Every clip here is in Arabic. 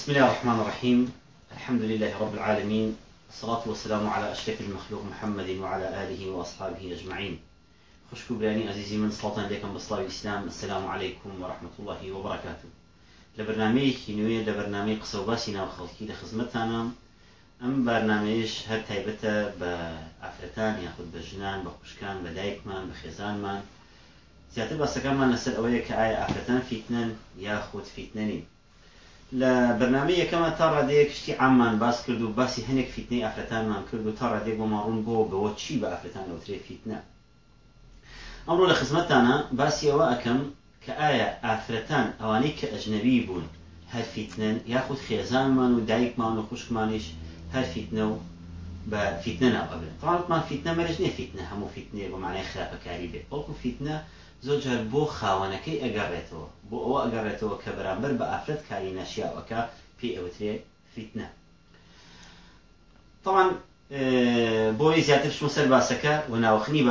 بسم الله الرحمن الرحيم. الحمد لله رب العالمين. الصلاة والسلام على أشرف المخلوق محمد وعلى آله وأصحابه أجمعين. خوشكو براني عزيزي من صلاة عليكم بصلاة الإسلام. السلام عليكم ورحمة الله وبركاته لبرنامج كينوية لبرنامج قصوباسنا وخلقي لخزمتنا ئەم بارنامەیەش هەر تایبەتە بە ئافرەتان یاخود بە ژنان بە خوشکان بە دایکمان بە خێزانمان. زیاتر باسەکانمان لەسەر ئەوەیە کە لە بەرنامە یەکەمە تا ڕادەیە کشتی عاممان باس کرد و باسی هەنێک فیتنەی ئافرەتانمان کرد و تا ڕادێک بۆ ماڕون بۆ بەوە چی بە ئافرەتان ئەوترێ فیتنە. ئەمڕۆ لە خزمەتانە باسی ئەوە ئەەکەم کە ئایا ئافرەتان ئەوانەی کە ئەژنەبی بوون هەر فیتنەن یاخود خێزانمان و دایکمان و خوشکمانیش هەر فیتنە و بە فیتنە ناو ئەبن تاوانمان فیتنە مەرج نیە فیتنە هەموو فیتنێ بۆ معنای خراپەکاری بێت. بەڵکو فیتنە زۆر جار بۆ خاوەنەکەی ئەگەڕێتەوە بۆ ئەوە ئەگەڕێتەوە کە بەرامبەر بە ئافرەت کاری نەشیاوەکە پێی ئەوترێ فیتنە. طبعا بۆی زیاتر شمە سەر باسەکە و ناوخنی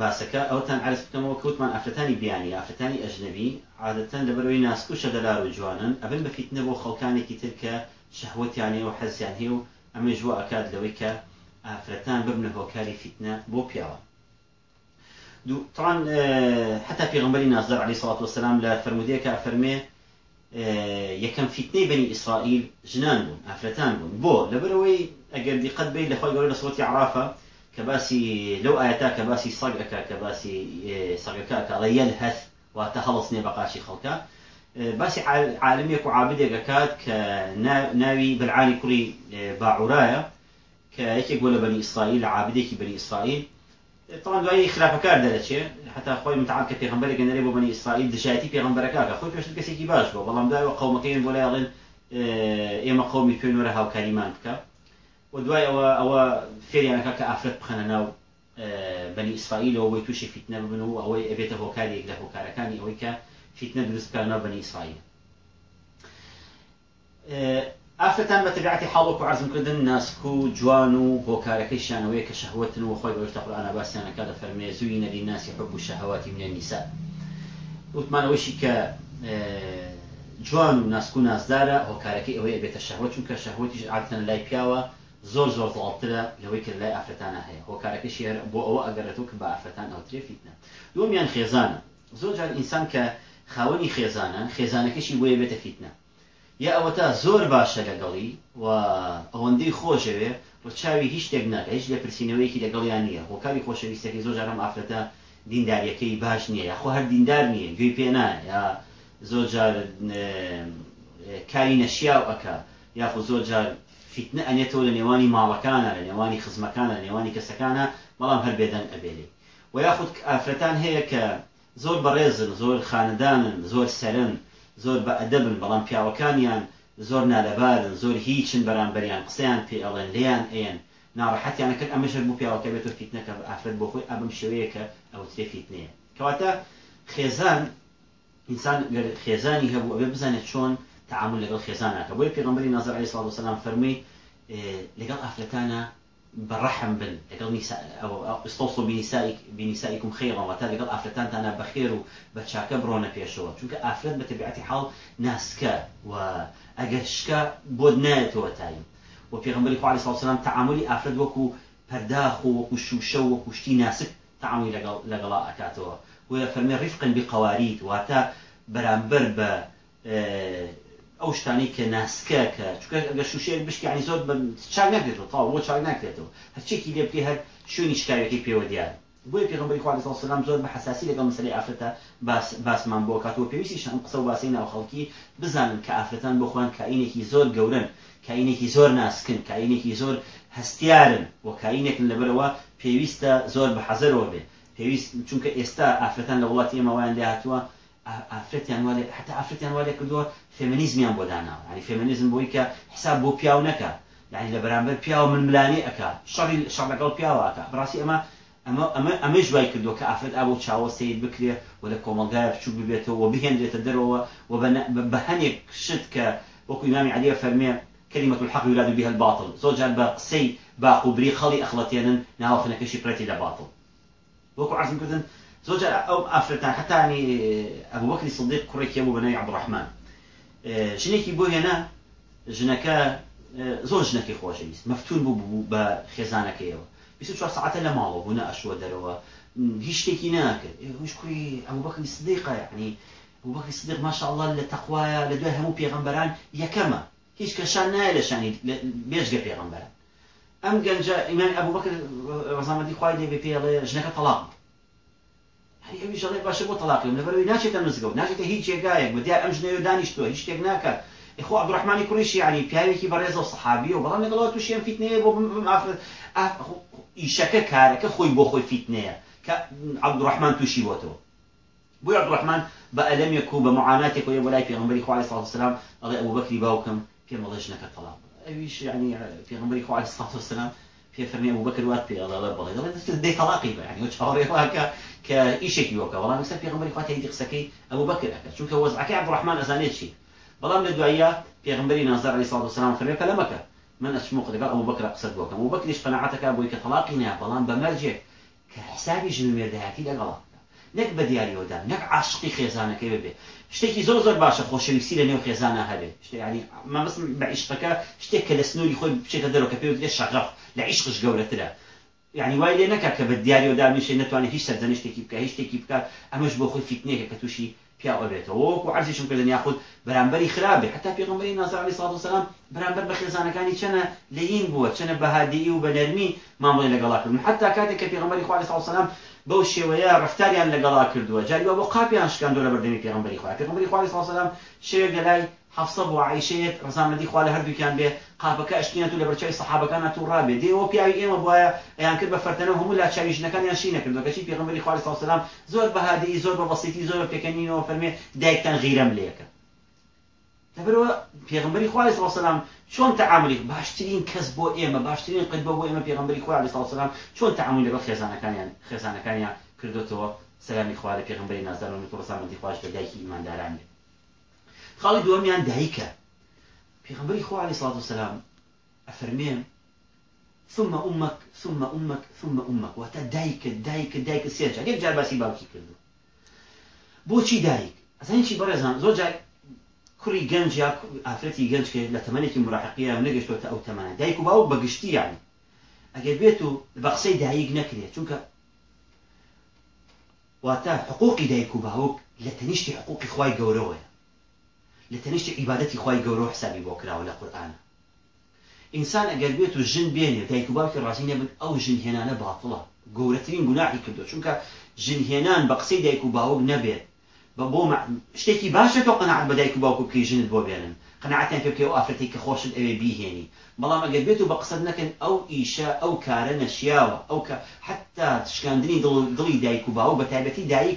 باسەکە ئەوتان عرز بکەمەوە کەوتمان ئافرەتانی بیانی ئافرەتانی ئەژنەبی عادەتەن لەبەرەوەی ناسکو شەدەلار و جوانن ئەبن بە فیتنە بۆ خەڵکانێکی تر کە شەهوەتیانێ و حەزیان هەیە و ئەمە ژوە ئەکات لەوەی کە ئافرەتان ببنە هۆکاری فیتنە بۆ پیاوە. طبعا حتى في غنبري نازل عليه الصلاة والسلام لا فرموديك فرمي یەکەم فیتنەی بنی ئیسرائیل ژنان بوون ئافرەتان بوون. بۆ لەبەرەوەی ئەگەر دیقەت بێت لە خۆی گەورە لە سوەتی عرافە کە باسی لەو ئاەتا کە باسی سەگ ئەکا کە باسی سەگەکە کەڵە یەل هەث واتە هەڵستنێ بە قاچی خەڵکە باسی عالمێک و عابدێک ئەکات کە ناوی بەرعانی کوڕی باعورایە کە یەکێک بۆ لە بەنی ئیسرائیل لە عابدێکی بەنی ئیسرائیل طبعا دوای خراپەکار دەرەچێ حتا خۆی متعال کە پێغمبەرێک گەنەرێ بۆ بەنی ئیسرائیل دژایەتی پێغمبەرەکە کە خۆی پێشتر کەسێکی باش بۆ بەڵام دوایەوە قەومەکەیان بۆ لایڵێن ئێمە قەومی پێنوەرە هاوکاریمان بکە. و دوای ئەوە ئەوە فێریانەکە کە ئافرەت بخەنە ناو بەنی ئیسرائیلەوە بۆی تووشی فیتنە ببن و ئەوەی ئەبێتە هۆکارێک لە هۆکارەکانی ئەوەی کە فیتنە دروست بکە ناو بەنی ئیسرائیل. ئافتان بە تبعاتی حاڵک و عرزمکردن ناسک و جوان و هۆکارەکەیشانەوەی کە شەهوتن و خۆی بەشتە قورآە باسییانەکە لە فەرمێ زووی نەدی ناسی حب و شەهواتی منە نیسا. وتمانەوەشی کە جوان و ناسک و نازدارە هۆکارەکەی ئەوەیە بێتە شەهوت چونکە شەهوتیش عاتەن لای پیاوە زۆر زۆر زڵترە لەوەی کرد لای ئافرەتانە هەیە. هۆکارەکە شێر بۆ ئەوە ئەگەرێتەوە کە بە ئافرەتان ئەوترێ فیتنە دومیان خێزانە. زۆر جار ئینسان کە خاوەنی خێزانە خێزانەکەشی بۆیە بێتە فیتنە. یا ئەوە تا زۆر باشە لەگەڵی و ئەوەندەی خۆشەوێ و چاوی هیچ شتێک ناکە هیچ لە پرسیینەوەیکی لەگەڵیان نییە. هۆکاری خۆشەویستەکەی زۆر جارم ئافرەتە دینداریەکەی باش نییە. یا خۆ هەر دیندار نییە گوێی پێنا یا زۆر جار کاری نەشیاو ئەکا. یاخۆ زۆر جار فیتنە ئەنێتەوە لە نێوانی ماڵەکانە لە نێوانی خزمەکانە لە نێوانی کەسەکانە بەڵام هەر بێدەنگ ئەبێلی. و یاخود ئافرەتان هەیە کە زۆر بەڕێزن زۆر خاندانن زۆر سەرن زۆر بە ئەدەبن بەڵام پیاوەکانیان زۆر نالەبارن زۆر هیچن بەرامبەریان قسەیان پێ ئەڵێن لیان ئێن. ناڕەحەتیانە کرد ئەمەشر بوو پیاوەکە بێتەوە فیتنەکە ئافرەت بۆ خۆی ئەبم شێوەیەکە ئەو تێ فیتنەیە کەواتە خێزان ئینسان خێزانی هەبوو ئەوێ بزانێت چۆن تعامل لەگەڵ خێزانەکە بۆی پێغمبەری نظر علیه الصلاة والسلام فەرمووی لەگەڵ ئافرەتانە بەڕەحم بن. لەگەڵ استوصوا بنسائكم خيرا وتا لەگەڵ ئافرەتانتانە بەخێر و بە چاکە بڕۆنە پێشەوە چونکە ئافرەت بە تبعاتی حاڵ ناسکە و ئەگەر شکە بۆ نایەتەوە تایم و پێغمبەری خوا علیه السلام تعاملی ئافرەت وەکو پەرداخ و وەکو شوشە و وەکو شتی ناسک تعاملی لەگەڵا ئەکاتەوە و ئەو شتانی کە ناسکە کە چکە ئەگە شوشێک بشکانی زۆر چاک ناکرێتەوە تا بۆ چاک ناکرێتەوە. هەرچێکی لێ بکە هەر شوێنی شکاوێکی پێوە دیار بۆی پێغمبەری خوا علیه السلام زۆر بە حساسی لەگەڵ مەسەلەی ئافرەتە باسمان بۆ کاتەوە پێویستی شان قسە و باسی ناو خەڵکی بزانن کە ئافرەتان بۆ خۆیان کائینێکی زۆر گەورن کائینێکی زۆر ناسکن کائینێکی زۆر هەستیارن و کائینێکن لەبەرەوە پێویستە زۆر بە حەزەرەوە بێ. پێویست چونکە ئێستا ئافرەتان لە وڵاتی ئێمە وایان داهاتوە ئافرەتیان وارێ حتا ئافرەتیان وارێ کردووە فێمەنیزمیان بۆ داناوە ینی فێمەنیزم بۆی کە حساب بۆ پیاو نەکە یعنی لە بەرامبەر پیاوە من ملانی ئەکا شەڕی شەڕ لەگەڵ پیاوەکە بڕاستی ئەمە ئەمە ئەمە ئەمەش وای کردو کە ئافرەت ئابوو چاوە سید بکرێ و لە کۆمەلگای بچوو ببێتەوە بهێنرێتە دەرەوە و بە هەنێک شت کە وەکو ئیمامی علیە فەرمێ كلمة الحق يولاد بها الباطل. زوجها بقسي باقوبري خلي أخلطينا ناو خنكشي بريتي لباطل وكو عرض كردن زوجة أو أفرتان حتى يعني أبو بكر الصديق كريك أبو بني عبد الرحمن. شنيكي بو هنا؟ ژنەکە زۆر ژنەکەی خۆشەویست مەفتون بوو بوو بە خێزانەکەیەوە 24 ساعتە لە ماڵەوە بوو نەئەشوە دەرەوە. هیچ شتێکی ناکرد. هیچ کوی ئەمە بەکەی سدیقە یعنی بوبەکری سدیق ماشاءله لە تەخوایە لە دوای هەموو پێغمبەران یەکەمە. هیچ کەشان نایە لە شانی بێژگە پێغمبەران ئەم گەنجە ئیمان ئەبوو بەکر ڕزامەتی خوای لێ بێ پێڵێ ژنەکە تەلاق ئەوی ژەڵێ باشە بۆ تەلاقیم لەبەرەوەی ناچێتە مزگەوت ناچێتە هیچ جێگایەک بە دیار ئەم ژنەوە دانیشتووە هیچ شتێک ناکات خۆ عبدڕحمانی کوڕیشی ینی پیاوێکی بەڕێزە و سەحابی و بەڵام لەگەڵەوە تووشیان فیتنەیە بۆ ئیشەکە کارەکە خۆی بۆ خۆی فیتنەیە کە عبدڕحمان تووشی بۆتەوە بۆی عبدڕحمان بە ئەلەمێک و بە معاناتێک و بەلای پێغمبەری خوای سڵ سلام ئەڵێ ئەو بەکری باوکم پێم بەڵێ ژنەکە تەلاق ئەویش ینی پێغمبەری خوای سڵ سلام پێ فەرمی ئەو بەکر وات پێ ئەڵێ بەڵێ دەڵێ دەی تەلاقی بە ینی چاوەڕێ واکە کە ئیشێکی وەکە بەڵام لەسەر پێغمبەری خوای تەیدی قسەکەی ئەو بەکر ئەکە چونکە وەزعەکەی عبدڕحمان ئەزانێت چی بەڵام لە دوایە پێغمبەری نازار علی سڵ سلام فەرمی کە لەمەکە من ئەچمو لەگەڵ ئەو بەکر قسەت بۆکەم و بەکریش قەنەعەتەکە بۆی کە تەلاقی نیە بەڵام بەمەرجێک کە حسابی ژن مێردایەتی لەگەڵا نەک بە دیاریەوەدا نەک عاشقی خێزانەکەی ببێ. شتێکی زۆر زۆر باشە خۆشەویستی لە نێو خێزانە هەبێ. شتێنی مەمەسم بە عیشقەکە شتێک کە لە سنووری خۆی بچێتە دەرەوە کە پێوت شەغەف لە عیشقش گەورەترە. یعنی وای لێ نەکە کە بە دیاریەوەدا میشێ نتوانێت هیچ سەرزەنشتێکی بکە هیچ شتێکی بکات ئەمەش بۆ خۆی فیتنێکە کە تووشی پیاوە بێتەوە وەکو عرزیشم کردن یاخود بەرامبەری خراپێ. حتا پێغمبەری نازار علی سڵات وسلام بەرامبەر بە خێزانەکانی چەنە لەین بووە چەنە بەهادی و بە نەرمی مامڵی لەگەڵاکردن حتا کاتێک کە پێغمبەری خوا علی سڵات وسلام بەو شێوەیە ڕفتاریان لەگەڵا کردووە. جاریوە بۆ قاپیان شکاندۆ لە بەردەمی پێغمبەری خوا. پێغمبەری خوا وسلام شەوێک لەلای حفصە بۆ عیشەیەک ڕزامەدی خوا لە هەردووکیان بێ قاپەکە ئەشتینەت و لە بەرچەی سەحابەکان تو ڕابێ. دێەوە پیاوی ئێمە بواە ئەیان کرد بە فەرتەنە هەموو لا چاوی ژنەکانیان شی نەکردو کەچی پێغمبەری خوا السلام زۆر بەهادی زۆر بە بەسیتی زۆر پێکەنینەوە فەرمێ دایکتان غیرەم لێەکە لەبەرەوە پێغمبەری خوا علیه السلام چۆن تعاملی باشترین کەس بۆ ئێمە باشترین بۆ ئێمە پێغمبەری خوا علیه السلام چۆن تعاملی لەگەڵ خێزانەکانیان خێزانەکانیان کردوتەوە؟ سلامی خوا لە پێغمبەری نازدار و ڕزامەندی خوش بە دایکی ئیمانداران بێ خاڵی دووەمیان دایکە. پێغمبەری خوا عليه الصلاة والسلام أفرمين ثم أمك ثم أمك ثم أمك. وتا دايك دايك دايك سيرجع ليك جار باسي كردو دایک؟ ئەزانین چی بەڕێزان؟ زۆر جای کوڕی گەنج یا ئافرەتی گەنج کە لە تەمەێکی مراحقیە نەگەشتۆتە ئەو تەمانە. دایک و باوک بەگشتی یانی ئەگەر بێت و بە قسەی دایک نەکرێت چونکە واتە حقوقی دایک و باوک لە تەنیشتی حقوقی خی گەورەوەە لە تەنیشتی عیباەتی خی گەورە حسابی بۆ کراوە لە قورآانە ئینسان ئەگەر بێت و ژن بێنێ دایک و باوکی ڕازی نەبن ئەو ژن هێنانە باتڵە گەورەترین گوناحی کردو چونکە ژن هێنان بە قسەی دایک و باوک نەبێت. بە بۆ شتێکی باشە تۆ قەنەعەت بە دایک و باوکو بکەی ژنت بۆ بێنن. قەنەعەتیان پێ بکەی ئەو ئافرەتی کە خۆشت ئەوێ بیهێنی. بەڵام ئەگەر بێت و بە قسەت نەکەن ئەو ئیشە ئەو کارە نەشیاوە. ئەو کە حتا شکاندنی دڵی دایک و باوک بە تایبەتی دایک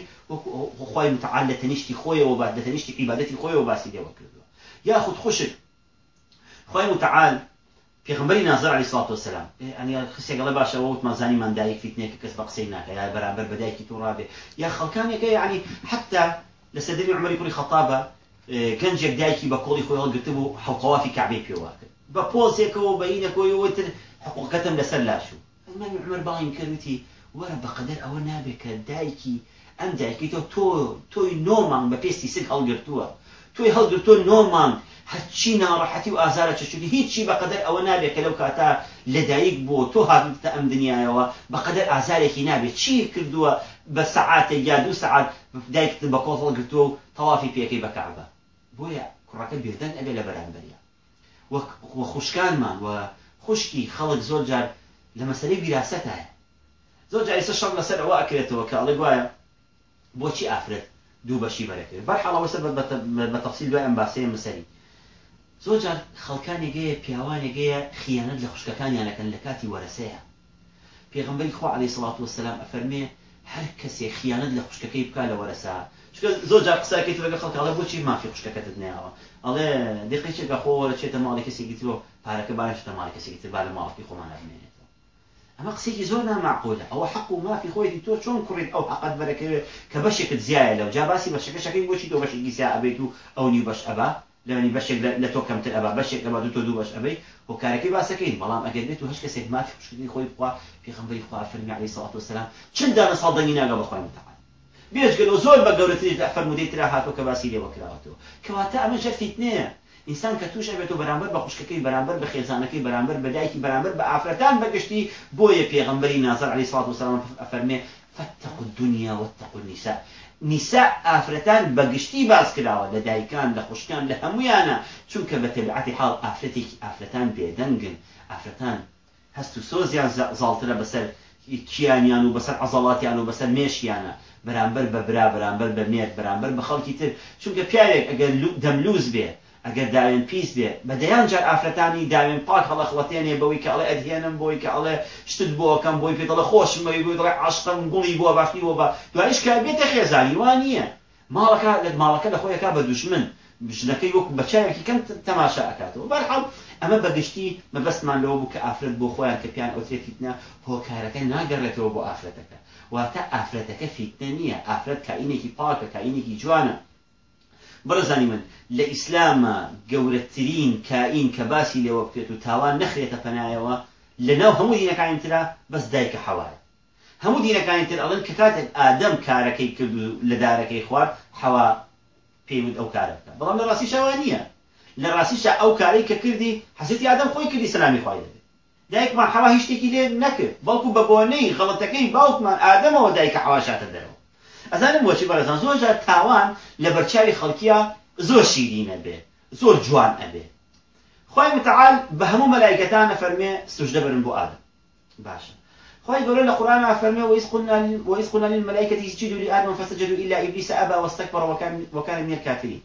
خۆی متعال لە تەنیشتی خۆیەوە با لە تەنیشتی عیبادەتی خۆیەوە باسی لێوە کردووە. یاخود خوشک خۆی متعال پێغمبەری نازر علی سڵات وسلام ئەنی خسێگەڵە باشە وت مازانی مندایك فیتنێک کەس بە قسەی ناکە یا بەرامبەر بەدایکی تو ڕابێ. یا خەڵکانێکە یعنی حتا لە سەدەمی عمەری کوڕی خەتابە گەنجێک دایکی بە کۆڵی خۆی هەڵگرت بوو حڵقەوافی کعبەی پێوە کرد بە پۆزێکەوە بەینەکۆی وتر حقوقەتم لەسەر لاشوو ئەمانی عمر باڵین کردوتی وەرە بەقەدەر ئەوە نابێت کە دایکی ئەم دایکی تۆ تۆ تۆی نۆمان بە پێستی سک هەڵگرتووە. توی هەڵگرتۆ نۆمان هەچی ناڕەحەتی و ئازارە چشتی هیچی بەقدر ئەوە نابێت کە لەو کاتا لەدایک بۆ تۆ هاتتە ئەم دنیاەوە بەقدر ئازارێکی نابێت. چی کردووە بە سەعاتێک یا دوو سەعات دایکت بە کۆفڵ گرتووە و تەوافی پێەکەی بەکعبە بۆیە کوڕەکە بێدەن ئەبێ لە بەرامبەریە. وە خوشکانمان و خوشکی خەڵک زۆر جار لە مەسلەی ویراست هەیە زۆر جاریسە شەڵ لەسەر ئەوە ئەکرێتەوە کە ئەڵێ وایە بۆچی ئافرەت؟ دوو بەشی بەرەکرد. بەرحاڵەوە سەر بە تەفسیل دوای ئەم باسەیە مەسەری. زۆر جار خەڵکانێگەیە پیاوانێگەیە خیانەت لە خوشکەکانیانەکەن لە کاتی وەرەسەیە. پێغمبەری خۆ عليه سڵات وسلام ئەفەرمێ هەر کەسێ خیانەت لە خوشکەکەی بکە لە وەرەسا. زۆر جار قساکەیت لەگە خەڵک ئەڵێ بۆچی مافی خوشکەکەتت نێەوە ئەڵێ دقیچێکە خۆ وەرە چێتە ماڵی کەسێکی ترۆ پارەکە باشتە ماڵی کەسێکی تر با لە ماڵکی خۆمان ئەمە قسێکی زۆر نامعقولە ئەوە حق و مافی خۆی تۆ چۆن کوڕیت ئەو حقت بەرەکەوێت کە بەشێکت زیایە لەو جا باسی بەشەکەشەکەی بۆچی تۆ بەشێکی زیا ئەبێت و ئەو نی بەش ئەبا لەنی بەشێک لە تۆ کەمتر ئەبا بەشێک ئەبا دو تۆ دوو بەش ئەبەی هۆکارەکەی باسەکەین بەڵام ئەگەر بێت و هەش کەسێک مافی خوشکی خۆی بخوا پێغمبەری خوا فەرمی عەلەیهی سەڵات وسەلام چەند دانە ساڵ دەنگی ناگە بەخوای متعال؟ بێژگەلەوە زۆر بە گەورەتری فەرمودەی ترا هاتۆ کە باسی لێوە کراوەتەوە کەواتە ئەمە ژە فیتنەیە ئینسان کە توش ئەبێت و بەرامبەر بە خوشکەکەی بەرامبەر بە خێزانەکەی بەرامبەر بەدایکی بەرامبەر بە ئافرەتان بەگشتی بۆیە پێغمبەری نازر علی سڵات وسلام ئەفەرمێ فاتقوا الدنيا واتقوا النساء نساء ئافرەتان بەگشتی باز کراوە لە دایکان لە خوشکان لە هەمویانە چونکە بە تەبعاتی حاڵ ئافرەتێکی ئافرەتان بێدەنگن. ئافرەتان هەست و سۆزیان زاڵترە بەسەر کیانیان و بەسەر عزڵاتیان و بەسەر مێشیانە. بەرامبەر بە برا بەرامبەر بە مێر بەرامبەر بە خەڵکی تر. چونکە پیاوێک ئەگەر دەملوز بێ ئەگەر داوێن پیس بێ. بە دەیان جار ئافرەتانی داوێن پاک هەڵە خڵەتێنێ بەوەی کە ئەڵێ ئەدهێنم بۆی کە ئەڵێ شتت بۆکەم بۆی پێ دەڵە خۆشمەوەی بۆی دڵێ عاشقم گوڵی بۆ باشنی بۆ بە دوایش کە بێتە خێزانی وان نییە. ماڵەکە لە ماڵەکە لە خۆیەکە بە دوشمن. ژنەکەی وەکو بەچایەکی کەم تەماشا ئەکاتەوە. بەرحەڵ ئەمە بەگشتی مەبەستمان لەوە بوو کە ئافرەت بۆ خۆیان کە پیان ئەوترێت فیتنە هۆکارەکە ناگەڕێتەوە بۆ ئافرەتەکە. واتە ئافرەتەکە فیتنە نییە. ئافرەت کائینێکی پاکە کائینێکی جوانە. بەڕزانی من لە ئیسلامە گەورەترین کائین کە باسی لێوە بکرێت و تاوان نەخرێتە پەنایەوە لەناو هەموو دینەکانی ترا بەس دایکە حەوایە هەموو دینەکانی تر ئەڵەن کە کاتێک ئادەم کارەکەی کرد و لە دارەکەی خوارد حەوا پێیوت ئەو کارە بکە. بەڵام لە ڕاستی شەوە نییە. لە ڕاستیشە ئەو کارەی کە کردی حەزەتی ئادەم خۆی کردی سلامی خوای دەبێت. دایکمان حەوا هیچ شتێکی لێ نەکرد بەڵکو بە بۆنەی غەڵەتەکەی باوکمان ئادەمەوە دایکە حەواشاتە دەرەوە. ئەزانم بۆچی بەڕێزان زۆر جار تاوان لە بەرچاوی خەڵکیە زۆر شیرینە بێ زۆر جوان ئەبێ خی متعال بە هەموو مەلایکەتان فەرمێ سوژدە برن ئادەم باشە خی گەورە لە قورآن فەرمێ وإذ قلنا للملائكة اسجدوا لآدم فسجدوا إلا إبليس أبى واستكبر وكان من الكافرين.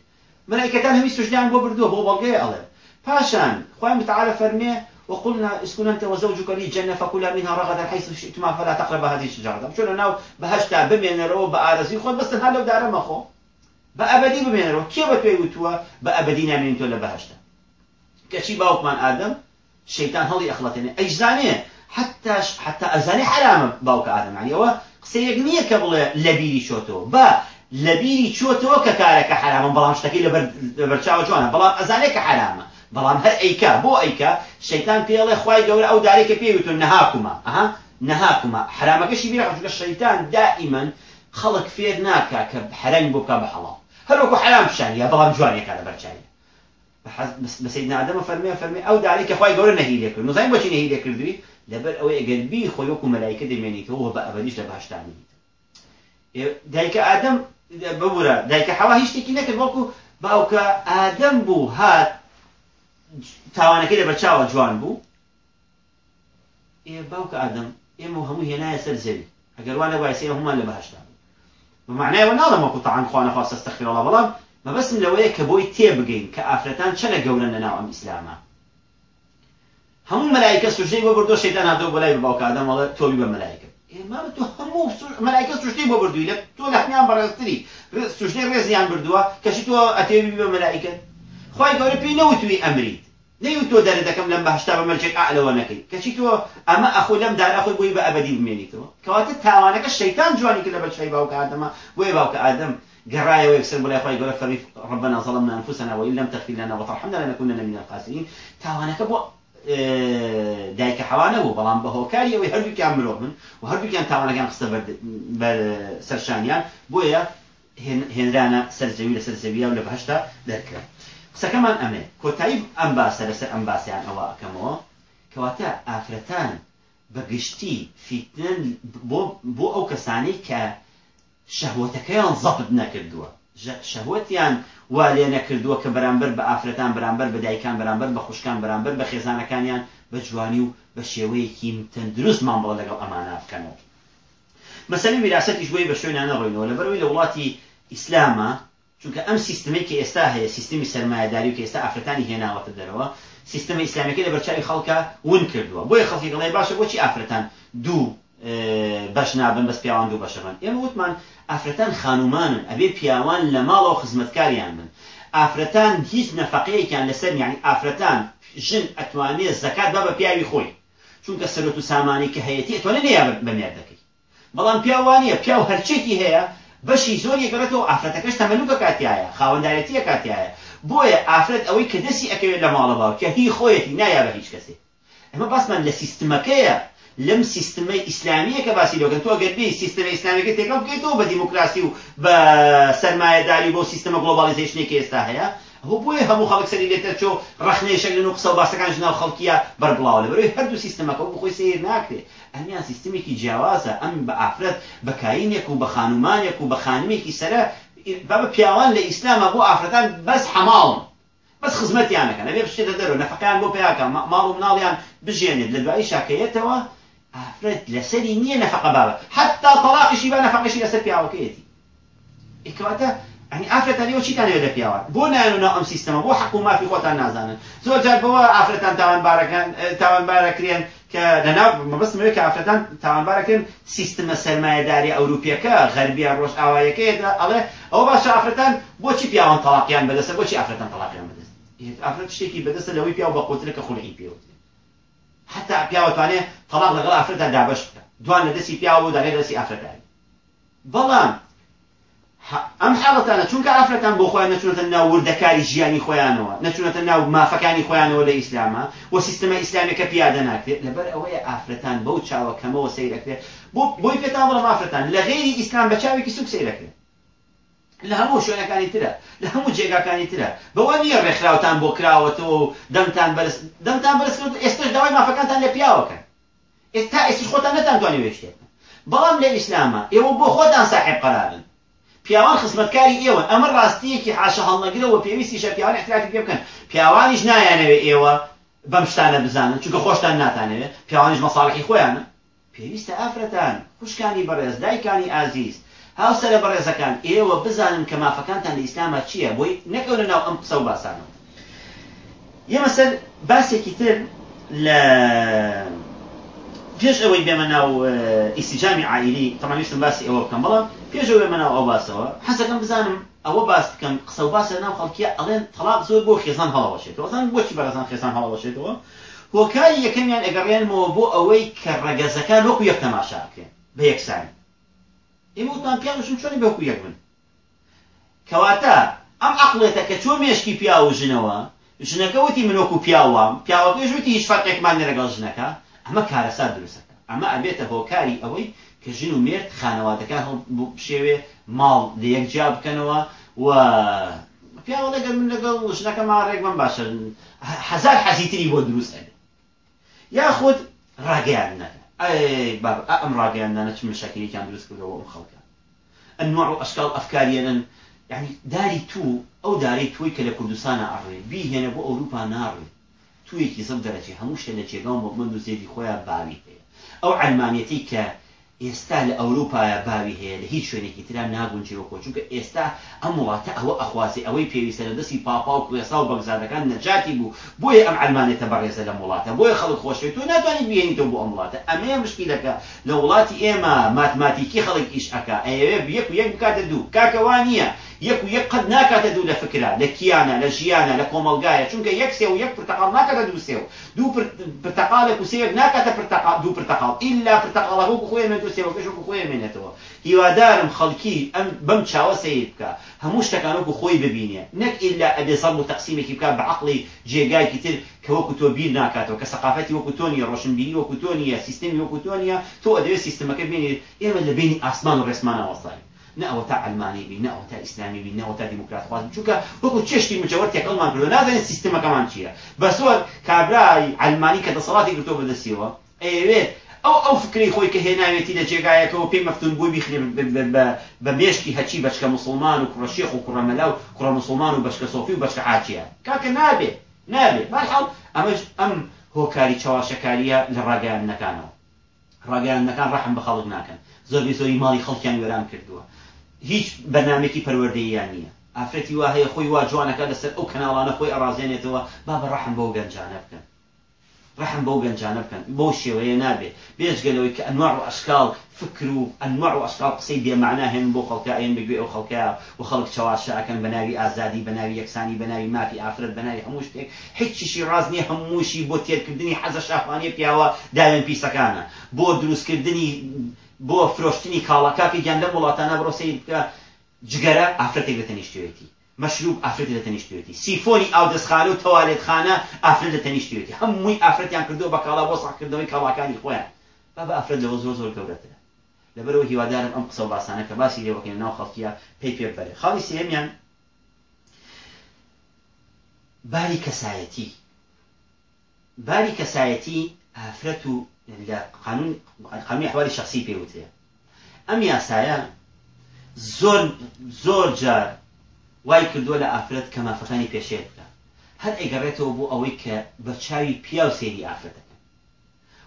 ملائكتان هەمی سوژدیان بۆ بردووە بۆ بەڵگەی ئەڵێ. پاشان خی متعال فەرمێ وقلنا اسكن أنت وزوجك الجنة وكلا منها رغدا حيث شئتما ولا تقربا هذه الشجرة. شو ناو؟ بهشتا بمينرو بآرزي خود بس هلا ودار مخو بأبدي بمينرو. كيف بتوي وتوا بأبدي نامين تولا بهشتا. كشي باوكمان آدم شيطان هذي أخلطني أجزاني حتى حتى أزاني حرام باوك آدم. يعني هو قسەیەک نییە کە بڵێ لەبیری چۆتەوە بە لەبیری چۆتەوە کە کارەکە حرامە بەڵام شتەکەی لە بەرچاوە جوانە بەڵام هەر ئەیکا بۆ ئەیکا شەیتان پێڵێ خی گەورە ئەو دارێکە پێوتون نەهاکومە ئەها؟ نەهاکومە حرامەکەشی بیرە حجگە شەیتان دائیمەن خەڵک فێر ناکا کە حرەنگ بۆ بکە بە حەڵام هەروەکو حرام پیشانیە بەڵام جوانێکا لە بەرچاوی. بە سیدنا ئادەمە فەرمێ فەرمێ ئەو داری کە خی گەورە نەهی لێ کرد. نوزای بۆچی نەهی لێ کردووی لەبەر ئەوەی ئەگەر بی خۆی وەکو مەلایکە دەمێنیتەوە بە ئەبدیش لە باشتانی دایکە ئادەم ببوورە دایکە حەوا هیچ شتێکی نەکرد وەکو باوکە ئادەم بوو هات تاوانەکەی لە بەرچاوە جوان بوو. ئێ باوکە ئادەم ئێمە هەموو هێنایە سەر زەوی. ئەگەر وانە وایسێ هەمان لە بەهشتا. بمعنایەوە ناڵم وەکو تەعان خوانە خواستە استەخیرەڵە بەڵام مەبەستم لەوەیە کە بۆی تێبگەین کە ئافرەتان چەنە گەورە لە ناو ئەم ئیسلامە. هەموو مەلایکە سوژەی بۆ بردو شەیتان هاتۆ بەلای بە باوکە ئادەمەڵە تۆبی بە مەلایکە. ئێمە تو هەموو مەلایکە سوشتەی بۆ بردووی لە تۆ لە هەمیان بەڕێزتری سوشتەی ڕێزیان بردووە کەشی تۆ ئەتێبی بە مەلایکە. خی گەورە پێی نەوتوی ئەمریت نەیو تۆ دەرە دەکەم لەم بەهشتا بە مەلچێک ئالەوە نەکەی. کەچی تۆ ئەمە ئەخۆ لەم دارە خۆی بۆی بە ئەبدی بمێنیتەوە. کەواتە تاوانەکە شەیتان جوانی کرد لە بەچەی باوکە ئادەمە بۆیە باوکە ئادەم. قرايه ويكسر بلا خواهي يقول فريق ربنا ظلمنا أنفسنا وإن لم تغفر لنا وترحمنا لنكونن من الخاسرين. تاوانا كبو دایکە حەوانە بوو بەڵام بە هۆکاریەوەی هەردووکیان مرۆڤ من و هەردووکیان تاوانەکان قستە سەرشانیان بۆیە هێنرانە سەرزەوی لە سەرزەویە و لە بەهشتا دەرکرا. قسەکەمان ئەمێ. کۆتایی ئەم باسە لەسەر ئەم باسییان ئەوە ئەەکەمەوە کەواتە ئافرەتان بەگشتی فیتنن بۆ ئەو کەسانی کە شەهوتەکەیان زەبت نەکردووە. شەهوتیان وا لێ نەکردووە کە بەرامبەر بە ئافرەتان بەرامبەر بە دایکان بەرامبەر بە خوشکان بەرامبەر بە خێزانەکانیان بە جوانی و بە شێوەیەکی تەندروستمان بڵ لەگەڵ ئەمانە بکەنەوە مەسەلی وراستیش بۆی بە شوێنانە ڕۆینەوە. لەبەرەوەی لە وڵاتی ئیسلامە چونکە ئەم سیستمی کە ئێستا هەیە سیستمی سەرمایهداری و کە ئێستا ئافرەتانی هێناوەتە دەرەوە سیستمی ئیسلامیەکە لە بەرچاوی خەڵکە ون کردووە. بۆیە خەڵکی گڵێ باشە بۆچی ئافرەتان دوو بەش نابن بەس پیاوان دوو بەشەبن؟ ئێمە وتمان ئافرەتان خانومانن ئەبێ پیاوان لە ماڵەوە خزمەتکاریان بن. ئافرەتان هیچ نەفقەیەکیان لەسەر یعنی ئافرەتان ژن ئەتوانێت زەکات بە بە پیاوی خۆی. چونکە سەرۆت و سامانی کە هەیەی ئەتوانێت نیا بەمێر دەکەی بەڵام پیاوانیە پیاو هەرچێکی هەیە بەشی زۆر یەگەڕێتەوە ئافرەتەکەش تەمەلوکە کاتیایە خاوەنددارەتیە کاتیایە. بۆیە ئافرەت ئەوەی کە دەستی ئەکەوێت لە ماڵە باو کە هی خۆیەتی نایا بە هیچ کەسێ ئەمە باسمان لە سیستمەکەیە لەم سیستمەی ئیسلامیە کە باسی لۆگەن تۆ گەربی سیستمە ئیسلامیەکە تێکەڵ بکەیتەوە بە دیموکراسی و بە سەرمایهداری بۆ سیستمە گلۆبالیزیشنێکی ئێستا هەیە. هو بۆیە هەموو خەڵک سەری لێتە چۆ ڕخنێشەگرن و قسە باسەکان ژناو خەڵکیە بەربڵاو لە بەروی هەردوو سیستمەکە و بخۆی سیر ناکرێت ئەمیان سیستمێکی جیاوازە ئەم بە ئافرەت بە کاینێک و بە خانومانێک و بە خانمێکی سرە بە پیاوان لە ئیسلامە بۆ ئافرەتان بەس حەماڵن بەس خزمەتیانەکەن ئەبێ بشتێتە دەرەوە نەفەکان بۆ پیاکە ماڵ و مناڵیان بژێنێت لە دوایی شاکەیەتەوە ئافرەت لەسەری نییە نەفەقە بابە. حتا تەلاقیشی با نەفەقشی لەسەر پیاوەکەیەتی. ئیکواتە ئەنی ئافرەتانەوە چیتانەوێت لە پیاوان بۆ نایەنە ئەم سیستەمە بۆ حق و مافی خۆتان نازانن. زۆر جار بەوە ئافرەتان تاوانبارەکان تاوانبارەکرێن کە لەناو مەبستمەوەی کە ئافرەتان تاوانبارەکەن سیستمە سەرمایهداری ئەوروپیەکە غەربیە ڕۆژ ئاوایەکەیدا ئەڵێ ئەوە باشە ئافرەتان بۆچی پیاوان تەلاقیان بەدەستە؟ بۆچی ئافرەتان تەلاقیان بەدەست ئافرەت شتێکی بەدەستە لەوەی پیا بە قوترە کە خوڵی پێوت حتا پیاوەتوانێت تەلاق لەگەڵ ئافرەتە دابش بکە. دوان لە دەستی پیاوە و دەڵێ دەستی ئافرەتانی بەڵام ئەم حاڵەتانە چونکە ئافرەتان بۆ خۆیان نەچونەتە ناو وردەکاری ژیانی خۆیانەوە نەچونەتە ناو مافەکانی خۆیانەوە لە ئیسلامە و سیستمە ئیسلامەکە پیادە ناکرێت لەبەر ئەوەیە ئافرەتان بەو چاوەکەمەوە سیرەکرێت بۆ بۆی پێتان بڵم ئافرەتان لە غێری ئیسلام بە چاوێکی سوک سیرەکرێت لە هەموو شوێنەکانی ترە لە هەموو جێگاکانی ترە. بەوە نییە ڕێکخراوتان بۆ کراوەتەوە و دەمتان بەرز دەمتان بەرزکرد ئێستش داوای مافەکانتان لە پیاوەکەن ئێستا ئێستش خۆتان نەتانتوانی وێشتێت. بەڵام لە ئیسلامە ئێوە بۆ خۆتان ساحب قرارن پیاوان خزمەتکاری ئێوە. ئەمە ڕاستیەکی حاشە هەڵنەگرەوە پێویستی شە پیاوان احتراتی پێ بکەن. پیاوانیش نایانەوێ ئێوە بەم شتانە بزانن چونکە خۆشتان ناتانەوێت پیاوانیش مەساڵحی خۆیانە پێویستە ئافرەتان خوشکانی بەڕێز دایکانی ئازیز. هاوسەرە بەڕێزەکان ئێوە بزانن کە مافەکانتان لە ئیسلامە چییە؟ بۆی نەکەونە ناو ئەم قسە و باسانەوە. یەمەسەر باسێکی تر لە پێش ئەوەی بێمە ناو ئیسیجامی عائلی تەمانویستم باسی ئەوە بکەم. بەڵام پێش ئەوێ بێمە ناو ئەو باسەوە حەزەکەم بزانم ئەوە باس بکەم قسە و باسە ناو خەڵکیە ئەڵێن تەلاق زۆر بۆ خێزان هەڵەوەشێتەوە ئەزان بۆچی بەرەزان خێزان هەڵەوەشێتەوە هۆکاری یەکەمیان ئەگەڕێنمەوە بۆ ئەوەی کە ڕەگەزەکان وەکو یەک تەماشا بکەن بە یەکسانی ئێمە وتمان پیاوشم چۆنی بەکو یەک بن؟ کەواتە ئەم عقلێتە کە چۆ مێشکی پیا و ژنەوە؟ ژنەکە وتی من وەکو پیاوام. پیاوەکەش وتی هیچ فەرقێکمان نەرەگەڵ ژنەکە. ئەمە کارەسات دروستەکە ئەمە ئەبێتە هۆکاری ئەوەی کە ژن و مرد خانەواتەکان شێوێ ماڵ لە یەکجا بکەنەوە و پیاوە لەگەر من لەگەڵ ژنەکە ماڕێک من باشە. هەزار حەزیتری بۆ دروست ئەبێ یاخود ڕاگەیان نەکە. ئەم ڕاگەیاندانە چ مشاکلێکیان دروست کردەوە ئەم خەڵکە. ئەنواع و ئەشکال ئەفکاریەنن يعني داری تو ئەو داری توی کە لە کوردستانە ئەڕێ. بیهێنە بۆ ئەوروپا ناڕێ. تویەکی زەب دەرەچی هەموو شتە لە جێگاڵ بۆ من و زێدی خۆیان باوی هەیە. ئەو علمانەتی کە ئێستا لە ئەوروپایە باوی هەیە لە هیچ شوێنێکی ترا ناگونجەوە چونکە ئێستا ئەم وڵاتە ئەوە ئەخواسی ئەوەی پێویستە لە دەستی پاپا و کوێسا و بەگزادەکان نەجاتی بوو. بۆیە ئەم علمانێتە بەڕێزە لە وڵاتە. بۆیە خەڵک خۆشێت تو ناتوانانی بێنیتەوە بۆ ئەم وڵاتە. ئەمەیە مشکیلەکە لە وڵاتی ئێمە ماتماتیکی خەڵک ئیش ئەکا. ئەوێ یەک و یەک بکاتە دوو. کاکەوان نییە یەک و یەک قەت ناکاتە دوو لە فکرە لە کیانە لە ژیانە لە کۆمەلگایە چونکە یەک سێ و یەک پرتەقال ناکاتە دوو سێ و دوو پرتەقالێک و سێک ناکاتە دوو پرتەقال ئیلا پرتەقالەکە خۆی من دو سێوەکەش خۆی مێنێتەوە هیوادارم خەڵکی ئەم بەم چاوە سیر بکە هەموو شتەکانەکو خۆی ببینێ نەک ئیلا ئەبێ سەڵ و تەقسیمێکی بکە بە عقلی جێگایکی تر کە وەکو تۆ بیر ناکاتەوە کە سەقافەتی وەکو تۆنیە ڕۆشنبیری وەکو تۆنیە سیستمی وەکو تۆنیە تۆ ئەدەوێت سیستمەکە بێنێت ئێمە لە بینی ئاسمان و ڕێسمانە وەستای نەوە تا ئەلمانی بی نەوە تا ئیسلامی بی نەوە تا دیموکرات خواز چونکە وەکو چێشتی مجەوەر تێکەڵمان کردو نازانین سیستمەکەمان چییە بەسۆر کابرای ئەلمانی کە دەسەڵاتی گرتۆ بەدەستیەوە ئەوێت ئەو ئەو فکری خۆی کە هێناوێتی لە جێگایەکەەوە پێی مەفتون بووی بیخنێ بە مێشکی هەچی بەچکە مسلمان و کوڕەشیخ و کوڕەمەلا و کوڕە مسلمان و بەشکە سۆفی و بەشکە حاچیە کاکە نابێ نابێ باشحاڵ ئەمەش ئەم هۆکاری چاواشەکاریە لە ڕاگەیانەکانەوە ڕاگەیانەکان ڕەحم بە خەڵک ناکەن زۆربی زۆری ماڵی خەڵکیان وێران کردووە هیچ بەنامێکی پەروەردەیان نییە ئافرەتی وا هەیە خۆی وا جوانەکە لەسەر ئەو کەناڵانە خۆی ئەڕازێنێتەوە با بە ڕەحم بەو گەنجانە بکەن. ڕحم بەو گەنجانە بکەن. بۆ شێوەیە نابێ بێژگەلەوەی کە ئەنواع و ئەشکال فکر و ئەنواع و ئەشکال قسەی بێمانە هێن بۆ خەڵکە ئەین بگوێ ئەو خەڵکە و خەڵک چاواشەکەن بە ناوی ئازادی بە ناوی یەکسانی بە ناوی مافی ئافرەت بە ناوی هەموو شتێک. هیچیشی ڕازنی هەمووشی بۆ تێرکردنی حەزە شافانیە پیاوە داوێن پیسەکانە. بۆ دروستکردنی بۆ فرۆشتنی کاڵەکاکی گیان لە وڵاتانە بڕۆسی بکە جگەرە ئافرەتێک لە تەنیشتوێتی مەشروب ئافرەتی لە تەنیشتوێتی سیفۆنی ئاودەستخانە و تەوالێتخانە ئافرەت لە تەنیشتوێتی هەمووی ئافرەتیان کردو بە کاڵا بۆ ساکردنەوەی کاڵاکانی خۆیان. با بە ئافرەت لەوە زۆر زۆر گەورەترە لەبەرەوە هیوادارم ئەم قسە باسانە کە باسی لێوەکەن ناو خەڵکیە پێی پێ بەرێ خاڵی سێمیان باری کەسایەتی باری کەسایەتی ئافرەت و لە قانونی حوالی شخصی پێوتێ ئەم یاسایە زۆر زۆر جار وای کردووە لە ئافرەت کە مافەکانی پێشێت بکە. هەر ئەگەڕێتەوە بۆ ئەوەی کە بە چاوی پیا و سێری ئافرەتەکە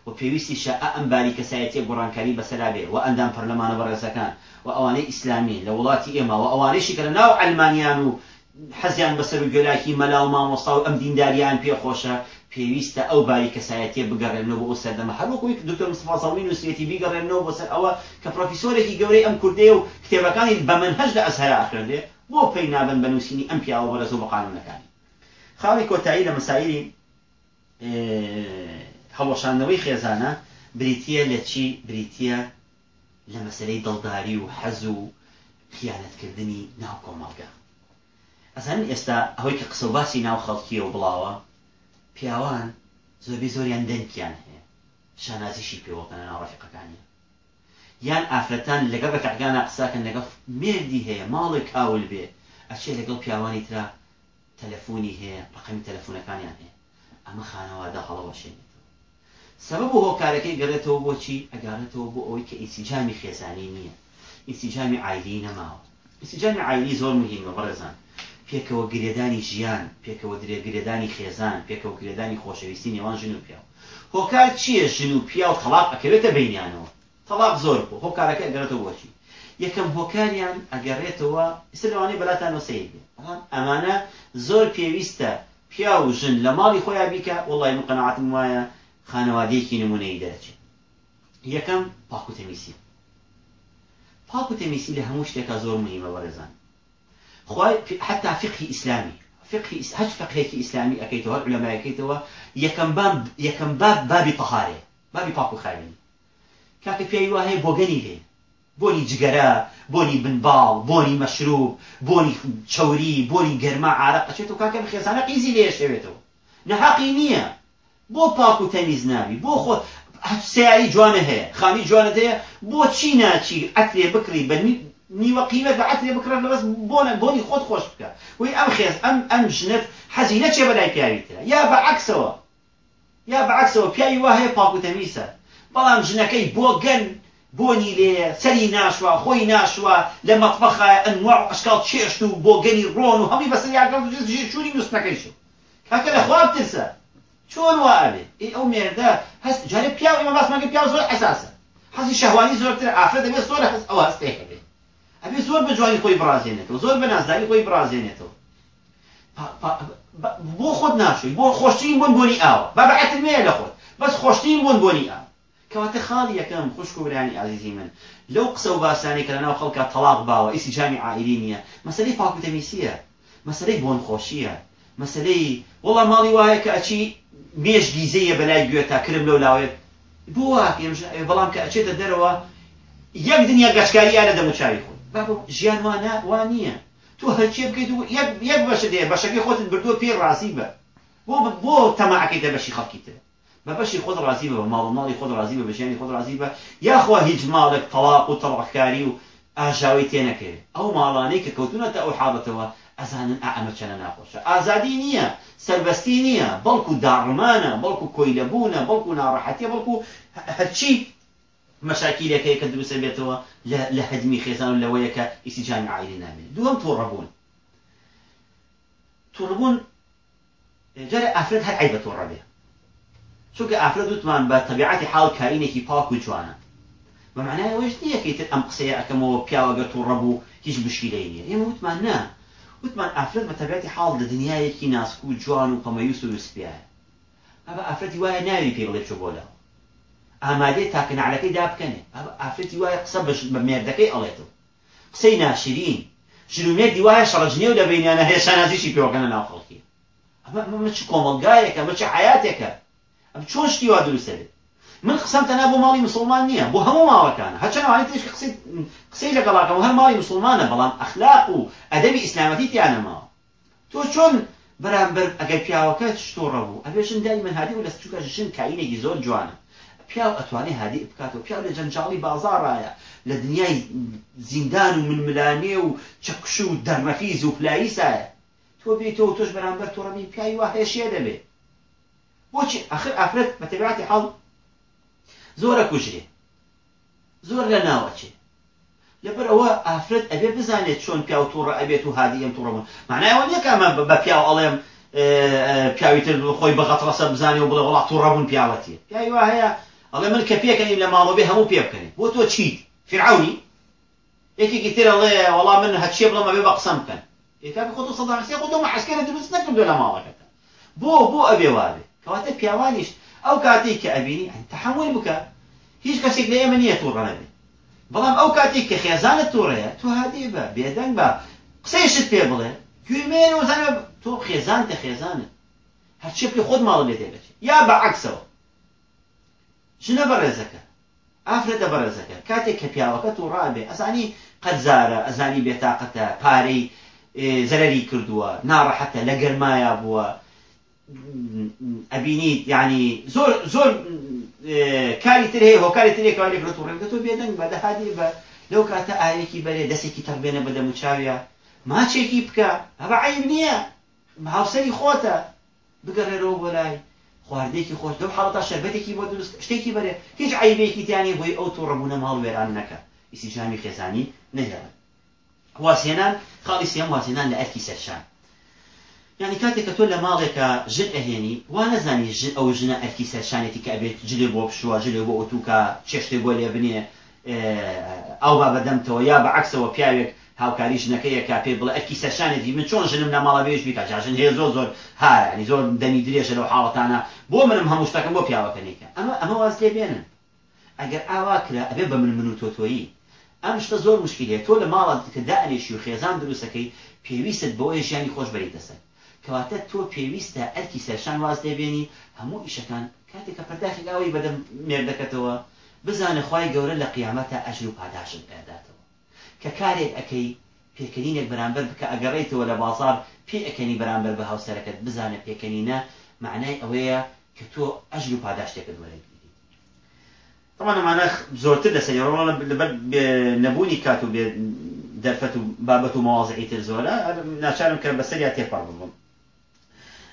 و پێویستی شە ئەم باری کەسایەتی گۆڕانکاری بەسەرا بێ و ئەندام پەرلەمانە بەڕێزەکان و ئەوانەی ئیسلامی لە وڵاتی ئێمە. و ئەوانەیشی کە لە ناو ئەلمانیان و حەزیان بەسەر و گوێلاکی مەلا و مامۆستا و ئەم دینداریان پێخۆشە. پێویستە ئەو باری کەسایەتیە بگەڕێنەوە بۆ سەردەمە هەروەکوی دکتۆر مستفاسەڵمی نووسێتی بیگەڕێنەوە بۆ سەر ئەوە کە پرۆفیسۆرێکی گەورەی ئەم کوردێ و کتێبەکانی بەمەنهەج لە ئەسهرا ئاخرێ بۆ پێی نابن بە نووسینی ئەم پیاوە بەرەز و بە قانونەکانی. خاڵی کۆتایی لە مەسایری هەڵۆشاندنەوەی خێزانە بریتە لە چی؟ بریتە لە مەسلەی دڵداری و حەز و خیانەتکردنی ناو کۆمەڵگە ئەزانین ئێستا ئەوەی کە قسە باسی ناو خەڵکیە و بڵاوە پیاوان زۆربەی زۆریان دەنگیان هەیە. شانازیشی پێوەکەنە ناو ڕەفیقەکانی. یان ئافرەتان لەگەڵ ڕەفیقەکانە قساکەن لەگەڵ مێردی هەیە ماڵی کاول بێ ئەچێ لەگەڵ پیاوانی ترا تەلەفۆنی هەیە ڕقمی تەلەفۆنەکانیان هەیە. ئەمە خانەوادە هەڵەوەشێنێتەوە سبب هۆکارەکەی گەڕێتەوە بۆچی ئەگارێتەوە بۆ ئەوەی کە ئیسیجامی خێزانی نییە. ئیسیجامی عیلی نەماوە. ئیسیجامی عیلی زۆر مهمە بەڕێزان پێکەوە گرێدانی ژیان پێکەوە درێگرێدانی خێزان پێکەوە گرێدانی خۆشەویستی نێوان ژن و پیا هۆکار چییە ژن و پیا و تەلاق ئەکەوێتە بینیانەوە. تەلاق زۆر بوو. هۆکارەکە ئەگەرێتەوە بۆچی یەکەم هۆکاریان ئەگەڕێتەوە ئیسلوانی بەلاتان وسەید ئەمانە زۆر پێویستە پیا و ژن لە ماڵی خۆیان بیکە. وڵی من قەنەعاتم وایە خانەوادەیەکی نمونەی دەرچێت یەکەم پاکوتەمیسی پاکوتەمیسی لە هەموو شتێکە زۆر مهمە بەڕێزان. خۆی حتا فقهی ئیسلامی فقهی هەچ فقهێکی ئیسلامی ئەەکەیتەوە علەمایەکەیتەوە یەکەم باب بابی تەهارێ بابی پاک و خاوێنی کاکە پێی وا هەیە بۆگەنی لێ بۆنی جگەرە بۆنی بنباڵ بۆنی مەشروب بۆنی چوری بۆنی گەرما عراق ئەچێت و کاکە خێزانە قیزی لێ شەوێتەوە نەحاقی نییە. بۆ پاک و تەمیز ناوی بۆ خۆ سیاری جوانە هەیە. خانی جوانە هەیە. بۆ چی ناچی؟ ئەترێ بکری بە نیوە قیمەت بە ئەترێ بکرن بەس بۆنە بۆنی خۆت خۆش بکە وی ئەم خێز ئەم ئەم ژنت حەزی نەچێ بەلای پیاوی ترە یا بە عکسەوە یا بە عکسەوە پیاوی وا هەیە پاک و تەمیسە بەڵام ژنەکەی بۆ گەن بۆنی لێ سەری ناشوە خۆی ناشوە لە مەطبخە ئەنواع ئەشکال چێشت و بۆ گەنی ڕۆن و هەمی بەسەر یاگەڵ چوری نووسنەکەی شو کاکە لە خواب ترسە چۆن وابێ ئەو مێردە هەست جارێ پیا ئمە باسمەکە پیا زۆر حساسە حەزی شەهوانی زۆرتر ئافرەت دەبێت زۆر هەست ئەوە هەستێکە بێت ئەبێ زۆر بە جوانی خۆی برازێنێتەوە زۆر بە نازداری خۆی برازێنێتەوە بۆ خۆت ناشوی بۆ خۆشترین بوون بۆنی ئاوە با بەعەتمەیە لە خۆت. بەس خۆشترین بوون بۆنی ئاو کەواتە خاڵی یەکەم خوشک و برانی عزیزی من. لەو قسە و باسانی کە لەناو خەڵکە تەلاق باوە ئیسی جامی عائلی نییە. مەسلەی پاکوتەمیسیە مەسلەی بۆن خۆشیە مەسلەی وڵا ماڵی وایە کە ئەچی مێش گیزەیە بەلای گوێ تا کرم لەو لاوێت بۆ بەڵام کە ئەچێتە دەرەوە یەک دنیا گەشتکاریە لە دەموچاوی خۆی ژیان وانە وان نییە. تۆ هەرچێ بکەیت یەک بەشە دێ بەشەکەی خۆتت بردووە پێ ڕازی بە. بۆ بۆ تەماعەکەی دەبەشی خەڵکی تر بە بەشی خۆت ڕازی بە ماڵ ماڵی خۆت ڕازی بە بەژیانی خۆت ڕازی بە. یاخوا هیچ ماڵێک تەواق و تەڕەخکاری و ئاژاوی تێنەکەوێت ئەو ماڵانەی کە کەوتونەتە ئەو حاڵەتەوە ئەزانن ئەمە چەنە ناخۆشە. ئازادی نییە سربەستی نییە بەڵکو داڕمانە بەڵکو کۆیلەبوونە بەڵکو ناڕەحەتیە بەڵکو هەرچی مەشاکیلەکەی کە دروسە بێتەوە لە هەدمی خێزان و لەوەیە کە ئیسیجانی عیلی نابێت دووەم تۆڕەبوون تۆڕبوون جارە ئافرەت هەر عیبە تۆڕە بێ چونکە ئافرەت وتمان بە تەبیعەتی حاڵ کارینێکی پاک و جوانە بەمعنای ئەوەش نییە کەیتر ئەم قسەیە ئەەکەمەوە پیاوەگە تۆڕەبوو هیچ مشکلەی نییە ئێمە وتمان نا. وتمان ئافرەت بە تەبیعەتی حاڵ لە دنیایەکی ناسک و جوان و پەمەیوس و وسپایە ئەبە ئافرەتی وایە ناوی پێ بڵێ چۆ بۆ لەوە ئامادەی تاکنعلەکەی دابکەنێ ئافرەتی وایە قسە بە مێردەکەی ئەڵێتەوە. قسەی ناشرین. ژرومێردی وایە شەڕجنێ و لە بینیانە هەیە شانازیشی پێوەکەنە ناو خەڵکی ئەمە چ کۆمەلگایەکە مەچ حیاتێکە؟ ئەم چۆن شتی وا دروستە بێت من قسەم تەنا بۆ ماڵی مسلمان نییە بۆ هەموو ماڵەکانە هەچەنەوانی تێش قسەی لەگەڵاکەم هەر ماڵی مسلمانە بەڵام ئەخلاق و ئەدەبی ئیسلامەتی تیانەماوە تۆ چۆن بەرامبەر ئەگەر پیاوەکە شتۆڕە بوو؟ ئەبێژن دای من هادی و لە چووکە ژن کاینێکی زۆر جوانە. پیاو ئەتوانێت هادی بکاتەوە پیاو لە جەنجاڵی بازاڕایە لە دنیای زیندان و منملانێ و چەکش و دەرمەفیز و پلاییسایە. تۆ بێتەوە تۆش بەرامبەر تۆڕەمی پیاوی وا هێشیە دەبێت بۆچی؟ ئەخر ئافرەت بە تەبیعەتی حەڵ زۆرە کوژرێ. زۆر لە ناوەچێ لەبەر ئەوە ئافرەت ئەبێ بزانێت چۆن پیا و تووڕە ئەبێت و هادی ئەم تووڕەمە معنایەوە نییە کامە بە پیا و ئەڵێم پیاوی تر خۆی بەغەتڕەسە بزانێ و بڵێ وڵات تووڕەبوون پیاوەتیە. پیاوی هەیە ئەڵێ من کە پێکەنیم لە بێ هەموو پێ بکەنێ بۆ تۆ چیت؟ فرعونی؟ یەکێکی تر ئەڵێ وەڵام من هەچیە بڵم ئەبێ بە قسەم بکەن. یەکا خۆ سەداقسی خۆ دۆمە حەسکەرە دروست نەکردو لە ماڵەکەتە. بۆ بۆ ئەبێ وابێ کەواتە پیاوانیش. ئەو کاتێک کە ئەبینی تەحمل بکە. هیچ کەسێک لە ئێمە نییە تووڕە نەبێ بەڵام ئەو کاتێک کە خێزانت تووڕەیە تو هادی بە بێدەنگ بە. قسەیشت پێ بڵێ. گوێمێن وزانە تۆ خێزانتە خێزانت. هەرچی پێ خۆت ماڵ لێ دەبێت یا بەعکسەوە ژنە بەڕێزەکە ئافرەتە بەڕێزەکە کاتێک کە پیاوەکە تو ڕابێ ئەزانی قەرزارە ئەزانی بێتاقەتە پارەی زەرری کردووە ناڕەحەتە لە گەرمایە بووە ئەبینیت ینی زۆر زۆر کاری تر هەیە هۆکاری ترێکەوە لێکرێت و ڕێگە تۆ بێدەنگ بە دەهادی بە لەو کاتە ئاوێکی بەرێ دەستێکی تەڕبێنە بە دەموچاویە ماچێکی بکە عیب نییە هاوسەری خۆتە بگەڕێرەوە بۆ لای خواردێکی خۆش دەو حڵەتا شەربەتێکی بۆ دروست شتێکی بەرێ. هیچ عیبێکی تیانی بۆی ئەو تو ڕەبوونە ماڵ وێران نەکە. ئیسیجامی خێزانی نەهێڵن. واسێنان خاڵی سێم واسێنان لە ئەرکی سەرشان. یعنی کاتێک کە تۆ لە ماڵێکە ژن ئەهێنی وا نەزانی ئەو ژنە ئەرکی سەرشانێتی کە ئەبێت جلێ بۆ پشووە جلێ بۆ ئۆتوکە چێشتێ بۆ لێ بنێ ئەو با بەدەمتەوە یا بەعکسەوە پیاوێک هاوکاری ژنەکەی کا پێ بڵێ ئەرکی سەرشانێتی من چۆن ژنم لە ماڵە بێژ بیکە جاژن هەیە زۆر زۆر هاینی زۆر دەمی درێژە لەو حاڵەتانە. بۆ منم هەموو شتەکەم بۆ پیاوەکەنیکە ئەمە ئەمە واز لێ بێنن. ئەگەر ئاوا کرا ئەبێ بە من من و تۆتۆیی ئەم شتە زۆر مشکلێ تۆ لە ماڵات کە دائنێشی و خێزان دروستەکەی پێویستت بۆ ژیانی خۆش بەریتە سەر کەواتە تۆ پێویستە ئەرکی سەرشان واز دەبێنی هەموو ئیشەکان کاتێک کە پەرداخی ئەوەی بەدەم مێردەکەتەوە بزانە خی گەورە لە قیامەتە ئەژر و پاداشت ئەداتەوە. کە کارێک ئەەکەی پێکەنینێک بەرامبەر بکە ئەگەڕێیتەوە لە بازار پێ ئەەکەنی بەرامبەر بە هاوسەرەکەت بزانە پێکەنینە معنای ئەوەیە کە تۆ ئەژر و پاداشتێکت وەرەگری طبعا ئەمانە زۆرتر لە سەرڕۆڵە لەبەر نەبوونی کات و دەرفەت و بابەت و مواازعی تر زۆرە ناچارم کە بەسەریا تێپەڕ ببم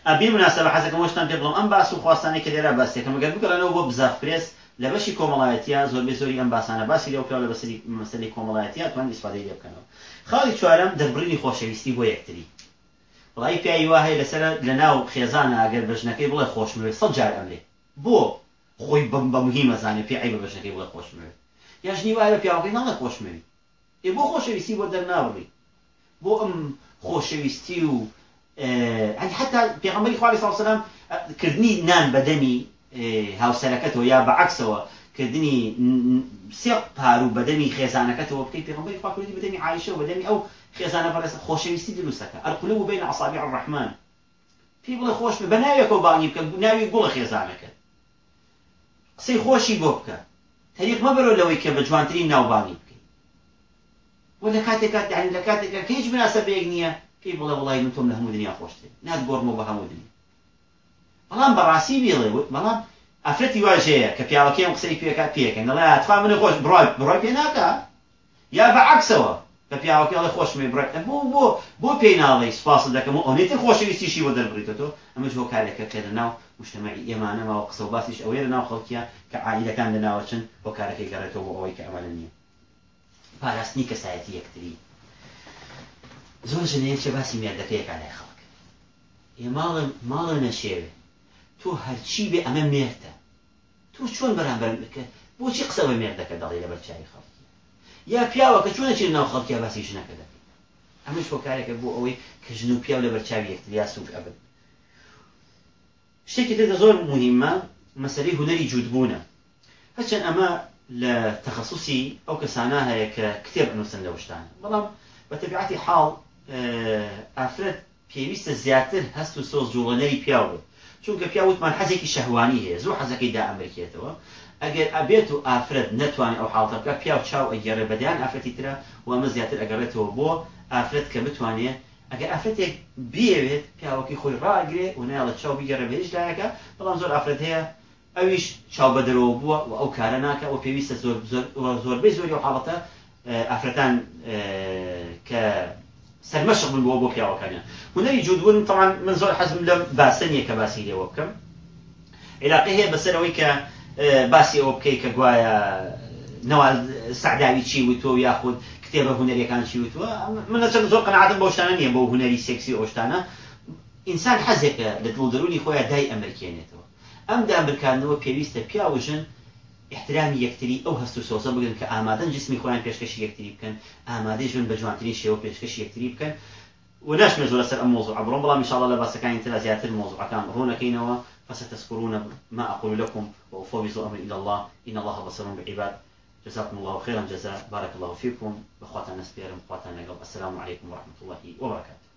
ئەبی مناسبە حەزەکەم وەشتان پێ بڵم ئەم باس و خواستانی کە لێرە باسێکەکەم ئەگەر بگەڕێنەوە بۆ بزاف پرێس لە بەشی کۆمەڵایەتیا زۆر بێ زۆری ئەم باسانە باسی لەو پیاوە لە بەسەری مەسەلی کۆمەڵایەتیا توان ئیسفادەی لێ بکەنەوە. خاڵی چوارەم دەربڕینی خۆشەویستی بۆ یەکتری. وڵی پیاوی وا هەیە لەسەر لە ناو خێزانە ئەگەر بەژنەکەی بڵێ خۆشموێ سەد جار ئەمرێ بۆ خۆی بم بە مهمە زانێ پێ ئەی بە بەژنەکەی بڵێ خۆشموێ یاژنی وایە بە پیاوەکەی ناڵە خۆشمەوی ێ بۆ خۆشەویستی بۆ دەرناوڕی بۆ ئەم خۆشەویستی و حتا پێغەمبەری خوالی ساڵسەلام کردنی نان بەدەمی هاوسەرەکەتەوە یا بەعکسەوە کردنی سێ پار و بەدەمی خێزانەکەتەوە بکەی پێغەمبەری خوا کردی بەدەمی عایشە و بەدەمی ئەو خێزانە بەڕێز خۆشەویستی دروستەکە. القلوب بین اصابع الرحمن. پێی بڵێ خۆش بە ناوێکەوە باڵی بکە ناوی گوڵە خێزانەکە قسەی خۆشی بۆ بکە. تەریق مەبەرەوە لەوەی کە بە جوانترین ناوبانی بکەیت. وە لە کاتێکات دانی لە کاتێکە کە هیچ بناسە بەیەک نییە پێی بڵێ وڵی من تۆم لە هەموو دنیا خۆشتێ نات گۆڕمەوە بە هەموو دنیا. بەڵام بەڕاستی ئافرەتی واژەیە کە پیاوەکەیم قسەی پێکات پێکەن. دەڵێ ئاتخوا منە خۆش بڕای بڕای پێ ناکە یا بەعکسەوە کە پیاوەکەڵی خۆشمێ بڕێت. بۆ بۆ بۆ پێی ناڵی سپاس دەکەم و ئەوێتر خۆشەویستیشی بۆ دەربڕیتەوە ئەمە هۆ کارێکە کە لە ناو مشتمەی ئێمانەما و قسە و باسیش ئەوەیە لە ناو خەڵکیە کە عیلەکان لە ناوچن بۆ کارەکەی گەڕێتەوە بۆ ئەوەی کە ئەمانە نییە. پاراستنی کەسایەتی یەکتری. زۆر ژنەیە چه باسی مێردەکەیەکە لای خەڵک. ێ ماڵە ماڵە نەشێوێ. تۆ هەرچی بێ ئەمە مێردە. تۆ چۆن بەرامبەر بکە؟ بۆچی قسە بە مێردەکە دەڵی لە بەرچاوی خەڵکی یا پیاوەکە چۆنە چی ناو خەڵکییا باسی ژنەکە دەکەی؟ ئەمەش هۆکارێکە بۆ ئەوەی کە ژن و پیاو لە بەرچاوی یەکتریا سوک ئەبن. شتێکی تر زۆر مهمە مەسەری هوەری جوودبوونە هەرچەند ئەمە لە تەخصصی ئەو کەسانە هەیە کە کتێب نووسن لە شتان بەڵام بە تەبیعەتی حاڵ ئافرەت پێویستە زیاتر هەست و سۆز جوڵەنەری پیاو بێت چونکە پیاوتمان حەزێکی شەهوانی هەیە زۆر حەزەکەی دا ئەمریکێتەوە ئەگەر ئەبێت و ئافرەت نتوانێت ئەو حاڵتە بکە پیا و چاو ئەگەڕێ بەدیان ئافرەتی ترە و ئەمە زیاتر ئەگەڕێتەوە بۆ ئافرەت کە بتوانێت ئەگەر ئافرەتێک بێوێت پیاوەکی خۆی ڕاگرێ و نایڵە چاو بیگەڕێ بێش لایەکە بەڵام زۆر ئافرەت هەیە ئەویش چاو بەدەرەوە بووە و ئەو کارە ناکە و پێویستە زۆر زۆربەی زۆری و حاڵەتە ئافرەتان کە سەرمەشق بن بۆ بۆ پیاوەکانیان. هوەری جوودبوون طبعا من زۆر حەزم لەم باسەنیە کە باسی لێوە بکەم. عێلاقی هەیە بەسەرەوەی کە باسی ئەوە بکەی کە گوایە نەوال سعداوی چی وتۆ یاخود کتێبە هوەریەکان چی وتوە من چەند زۆر قەنعاتم بۆ شتانە نییە بۆ هوەری سێکسی ئەوشتانە ئینسان حەزێکە لە دڵدرونی خۆیان دای ئەمریکێنێتەوە ئەم دامرکاندنەوە پێویستە پیاوژن احترامی یەکتری ئەو هەست و سۆزە بگن کە ئامادەن جسمی خۆیان پێشکەشی یەکتری بکەن. ئامادەی ژن بە جوانترین شێوە پێشکەشی یەکتری بکەن. وناشمێ زۆر لەسەر ئەم مۆزوع بڕۆم بەڵام انشاءالله لە باسەکانی ترا زیاتر مۆزوعەکان ڕوونەکەینەوە. فستذكرون ما أقول لكم وأفوض أمري إلى الله. إن الله بصير بالعباد جزاكم الله خيرا جزاء بارك الله فيكم. بخواتنا نسبيرم بخواتنا السلام عليكم ورحمة الله وبركاته.